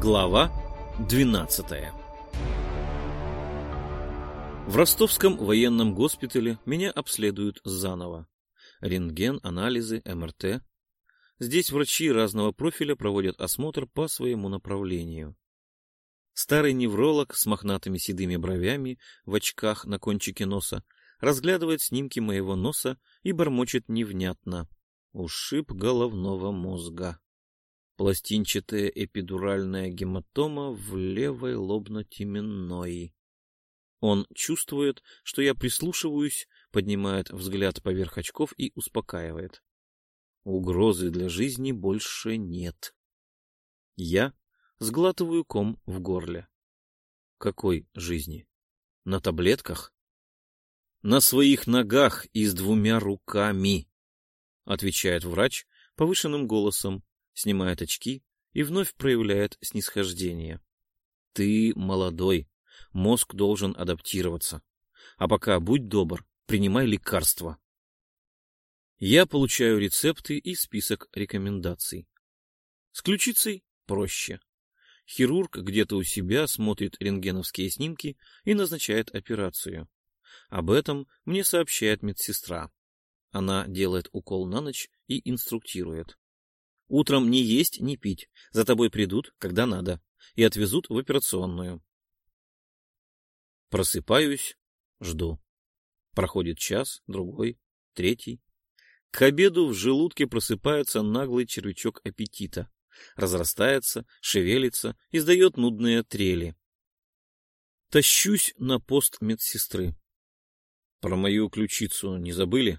Глава 12 В ростовском военном госпитале меня обследуют заново. Рентген, анализы, МРТ. Здесь врачи разного профиля проводят осмотр по своему направлению. Старый невролог с мохнатыми седыми бровями в очках на кончике носа разглядывает снимки моего носа и бормочет невнятно. Ушиб головного мозга. Пластинчатая эпидуральная гематома в левой лобно-теменной. Он чувствует, что я прислушиваюсь, поднимает взгляд поверх очков и успокаивает. Угрозы для жизни больше нет. Я сглатываю ком в горле. Какой жизни? На таблетках? На своих ногах и с двумя руками, отвечает врач повышенным голосом, снимает очки и вновь проявляет снисхождение. Ты молодой, мозг должен адаптироваться. А пока, будь добр, принимай лекарства. Я получаю рецепты и список рекомендаций. С ключицей проще. Хирург где-то у себя смотрит рентгеновские снимки и назначает операцию. Об этом мне сообщает медсестра. Она делает укол на ночь и инструктирует. Утром не есть, не пить. За тобой придут, когда надо, и отвезут в операционную. Просыпаюсь, жду. Проходит час, другой, третий. К обеду в желудке просыпается наглый червячок аппетита. Разрастается, шевелится, издает нудные трели. Тащусь на пост медсестры. Про мою ключицу не забыли?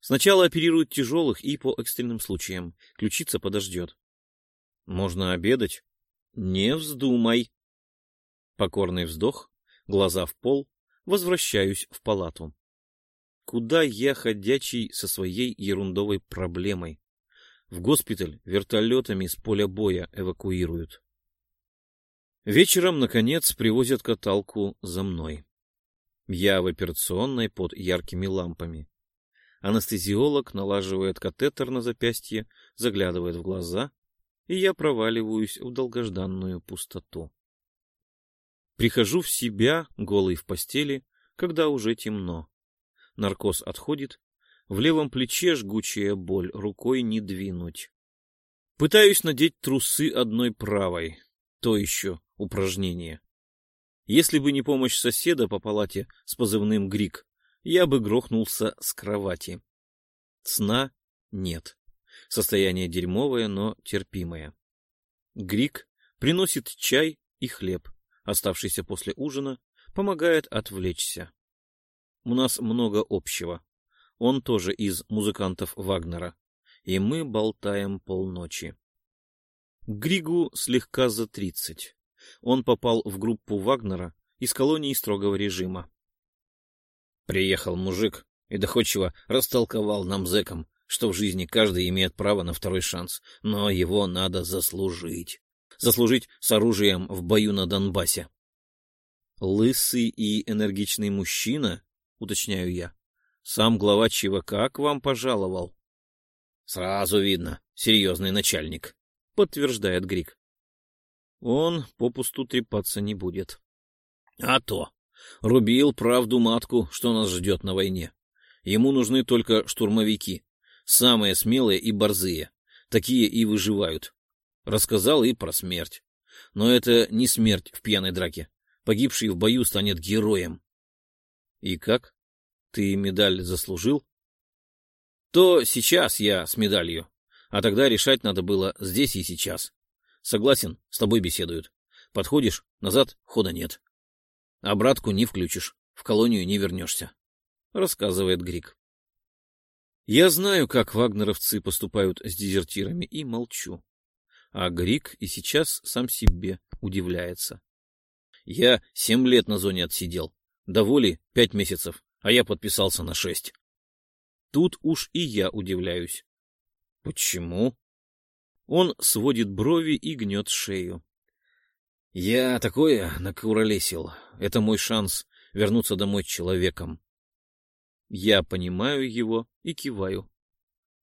Сначала оперируют тяжелых и по экстренным случаям. Ключица подождет. Можно обедать? Не вздумай. Покорный вздох, глаза в пол, возвращаюсь в палату. Куда я ходячий со своей ерундовой проблемой? В госпиталь вертолетами с поля боя эвакуируют. Вечером, наконец, привозят каталку за мной. Я в операционной под яркими лампами. Анестезиолог налаживает катетер на запястье, заглядывает в глаза, и я проваливаюсь в долгожданную пустоту. Прихожу в себя, голый в постели, когда уже темно. Наркоз отходит, в левом плече жгучая боль, рукой не двинуть. Пытаюсь надеть трусы одной правой, то еще упражнение. Если бы не помощь соседа по палате с позывным «Грик», я бы грохнулся с кровати. Сна нет. Состояние дерьмовое, но терпимое. Грик приносит чай и хлеб, оставшийся после ужина, помогает отвлечься. У нас много общего. Он тоже из музыкантов Вагнера, и мы болтаем полночи. Григу слегка за тридцать. Он попал в группу Вагнера из колонии строгого режима. Приехал мужик и доходчиво растолковал нам зэкам, что в жизни каждый имеет право на второй шанс, но его надо заслужить. Заслужить с оружием в бою на Донбассе. Лысый и энергичный мужчина, уточняю я, сам глава ЧВК к вам пожаловал. Сразу видно, серьезный начальник, подтверждает Грик. Он попусту трепаться не будет. А то, Рубил правду матку, что нас ждет на войне. Ему нужны только штурмовики, самые смелые и борзые. Такие и выживают. Рассказал и про смерть. Но это не смерть в пьяной драке. Погибший в бою станет героем. И как? Ты медаль заслужил? То сейчас я с медалью. А тогда решать надо было здесь и сейчас. Согласен, с тобой беседуют. Подходишь, назад хода нет. Обратку не включишь, в колонию не вернешься, — рассказывает Грик. Я знаю, как вагнеровцы поступают с дезертирами, и молчу. А Грик и сейчас сам себе удивляется. Я семь лет на зоне отсидел, до воли пять месяцев, а я подписался на шесть. Тут уж и я удивляюсь. Почему? Он сводит брови и гнет шею. Я такое накуролесил. Это мой шанс вернуться домой человеком. Я понимаю его и киваю.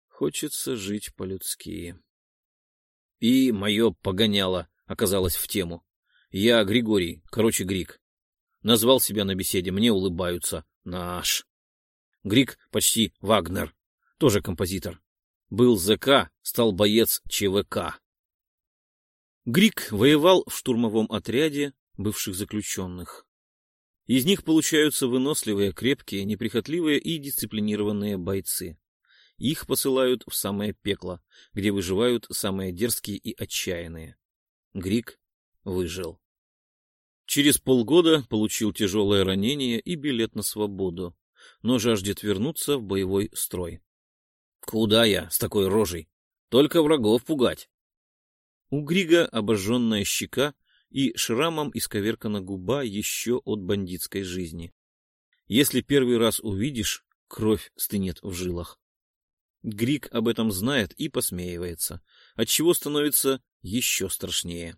Хочется жить по-людски. И мое погоняло оказалось в тему. Я Григорий, короче, Грик. Назвал себя на беседе, мне улыбаются. Наш. Грик почти Вагнер, тоже композитор. Был ЗК, стал боец ЧВК. Грик воевал в штурмовом отряде бывших заключенных. Из них получаются выносливые, крепкие, неприхотливые и дисциплинированные бойцы. Их посылают в самое пекло, где выживают самые дерзкие и отчаянные. Грик выжил. Через полгода получил тяжелое ранение и билет на свободу, но жаждет вернуться в боевой строй. Куда я с такой рожей? Только врагов пугать. У Грига обожженная щека и шрамом исковеркана губа еще от бандитской жизни. Если первый раз увидишь, кровь стынет в жилах. Григ об этом знает и посмеивается, отчего становится еще страшнее.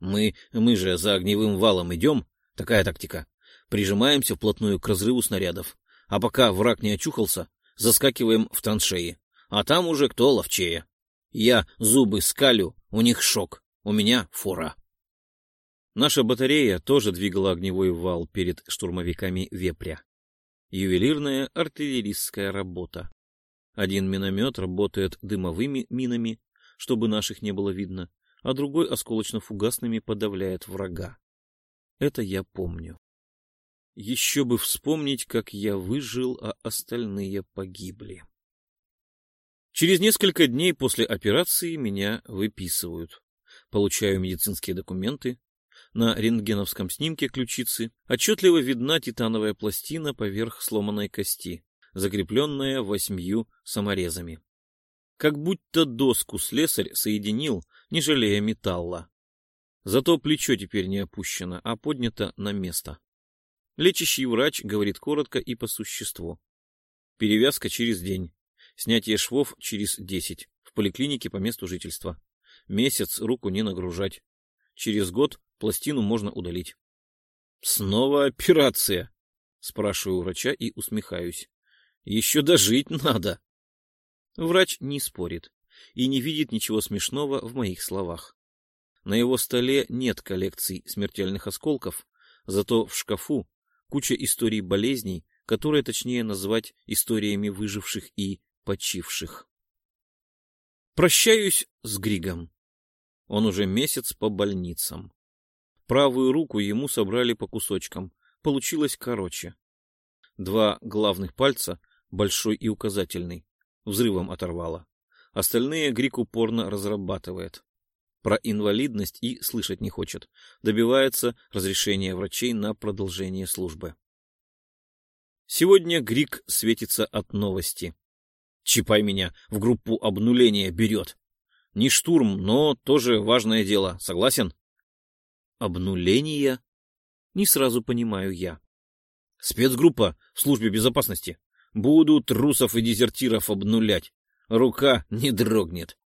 Мы, мы же за огневым валом идем, такая тактика. Прижимаемся вплотную к разрыву снарядов, а пока враг не очухался, заскакиваем в траншеи, а там уже кто ловчее. Я зубы скалю, у них шок, у меня фора. Наша батарея тоже двигала огневой вал перед штурмовиками «Вепря». Ювелирная артиллерийская работа. Один миномет работает дымовыми минами, чтобы наших не было видно, а другой осколочно-фугасными подавляет врага. Это я помню. Еще бы вспомнить, как я выжил, а остальные погибли. Через несколько дней после операции меня выписывают. Получаю медицинские документы. На рентгеновском снимке ключицы отчетливо видна титановая пластина поверх сломанной кости, закрепленная восьмью саморезами как будто доску слесарь соединил, не жалея металла. Зато плечо теперь не опущено, а поднято на место. Лечащий врач говорит коротко и по существу. Перевязка через день. Снятие швов через десять. В поликлинике по месту жительства. Месяц руку не нагружать. Через год пластину можно удалить. Снова операция? Спрашиваю врача и усмехаюсь. Еще дожить надо. Врач не спорит и не видит ничего смешного в моих словах. На его столе нет коллекций смертельных осколков, зато в шкафу куча историй болезней, которые точнее назвать историями выживших и почивших. Прощаюсь с Григом. Он уже месяц по больницам. Правую руку ему собрали по кусочкам, получилось короче. Два главных пальца, большой и указательный, взрывом оторвало. Остальные Грик упорно разрабатывает. Про инвалидность и слышать не хочет. Добивается разрешения врачей на продолжение службы. Сегодня Грик светится от новости. Чипай меня в группу обнуления берет. Не штурм, но тоже важное дело. Согласен? Обнуление? Не сразу понимаю я. Спецгруппа в службе безопасности. Буду трусов и дезертиров обнулять. Рука не дрогнет.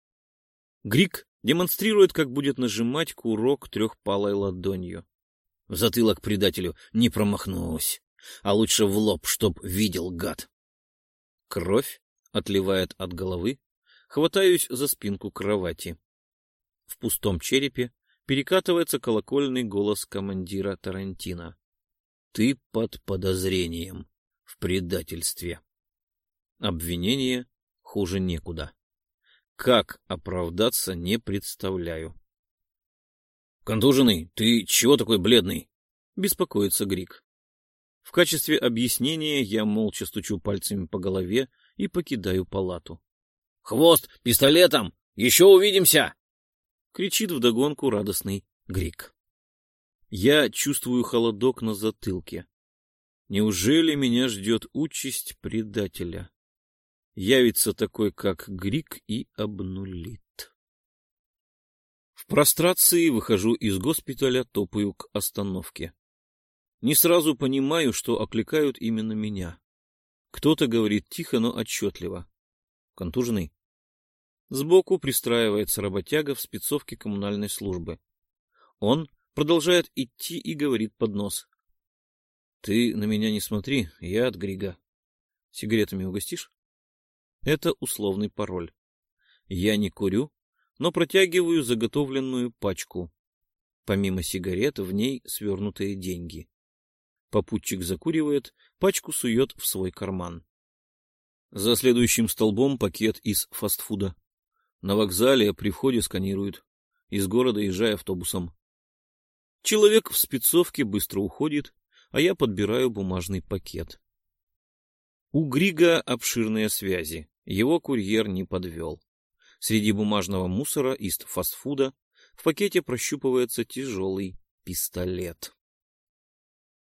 Грик демонстрирует, как будет нажимать курок трехпалой ладонью. В затылок предателю не промахнусь, а лучше в лоб, чтоб видел гад. Кровь отливает от головы, хватаюсь за спинку кровати. В пустом черепе перекатывается колокольный голос командира Тарантино. — Ты под подозрением в предательстве. Обвинение хуже некуда. Как оправдаться, не представляю. — Контуженный, ты чего такой бледный? — беспокоится Грик. В качестве объяснения я молча стучу пальцами по голове и покидаю палату. — Хвост, пистолетом! Еще увидимся! — кричит вдогонку радостный Грик. Я чувствую холодок на затылке. Неужели меня ждет участь предателя? Явится такой, как Грик, и обнулит. В прострации выхожу из госпиталя, топаю к остановке. Не сразу понимаю, что окликают именно меня. Кто-то говорит тихо, но отчетливо. Контуженный. Сбоку пристраивается работяга в спецовке коммунальной службы. Он продолжает идти и говорит под нос. Ты на меня не смотри, я от Грига. Сигаретами угостишь? Это условный пароль. Я не курю, но протягиваю заготовленную пачку. Помимо сигарет в ней свернутые деньги. Попутчик закуривает, пачку сует в свой карман. За следующим столбом пакет из фастфуда. На вокзале при входе сканируют. Из города езжай автобусом. Человек в спецовке быстро уходит, а я подбираю бумажный пакет. У Грига обширные связи. Его курьер не подвел. Среди бумажного мусора из фастфуда в пакете прощупывается тяжелый пистолет.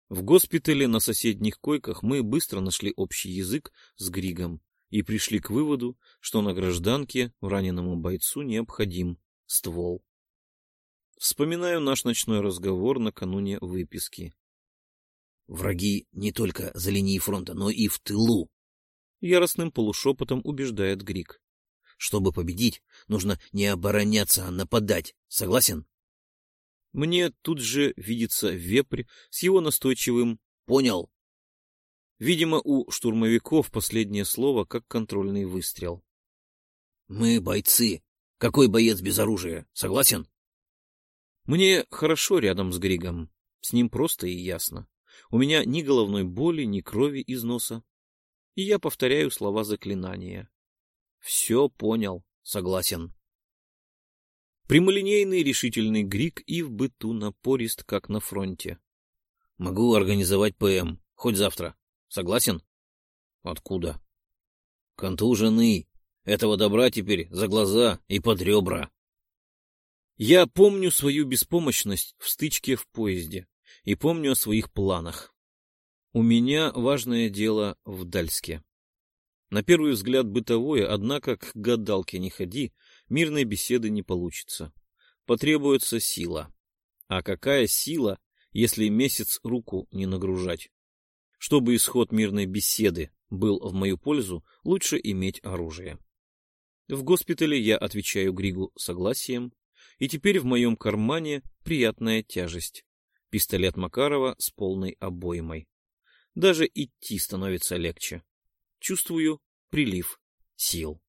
В госпитале на соседних койках мы быстро нашли общий язык с Григом и пришли к выводу, что на гражданке раненому бойцу необходим ствол. Вспоминаю наш ночной разговор накануне выписки. Враги не только за линией фронта, но и в тылу. Яростным полушепотом убеждает Грик. Чтобы победить, нужно не обороняться, а нападать. Согласен? Мне тут же видится вепрь с его настойчивым «Понял». Видимо, у штурмовиков последнее слово как контрольный выстрел. «Мы бойцы. Какой боец без оружия? Согласен?» Мне хорошо рядом с Григом. С ним просто и ясно. У меня ни головной боли, ни крови из носа. И я повторяю слова заклинания. Все понял, согласен. Прямолинейный решительный Грик и в быту напорист, как на фронте. Могу организовать ПМ, хоть завтра. Согласен? Откуда? Контуженный. Этого добра теперь за глаза и под ребра. Я помню свою беспомощность в стычке в поезде и помню о своих планах. У меня важное дело в Дальске. На первый взгляд бытовое, однако к гадалке не ходи, мирной беседы не получится. Потребуется сила. А какая сила, если месяц руку не нагружать? Чтобы исход мирной беседы был в мою пользу, лучше иметь оружие. В госпитале я отвечаю Григу согласием, и теперь в моем кармане приятная тяжесть. Пистолет Макарова с полной обоймой. Даже идти становится легче. Чувствую прилив сил.